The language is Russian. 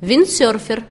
виндсерфер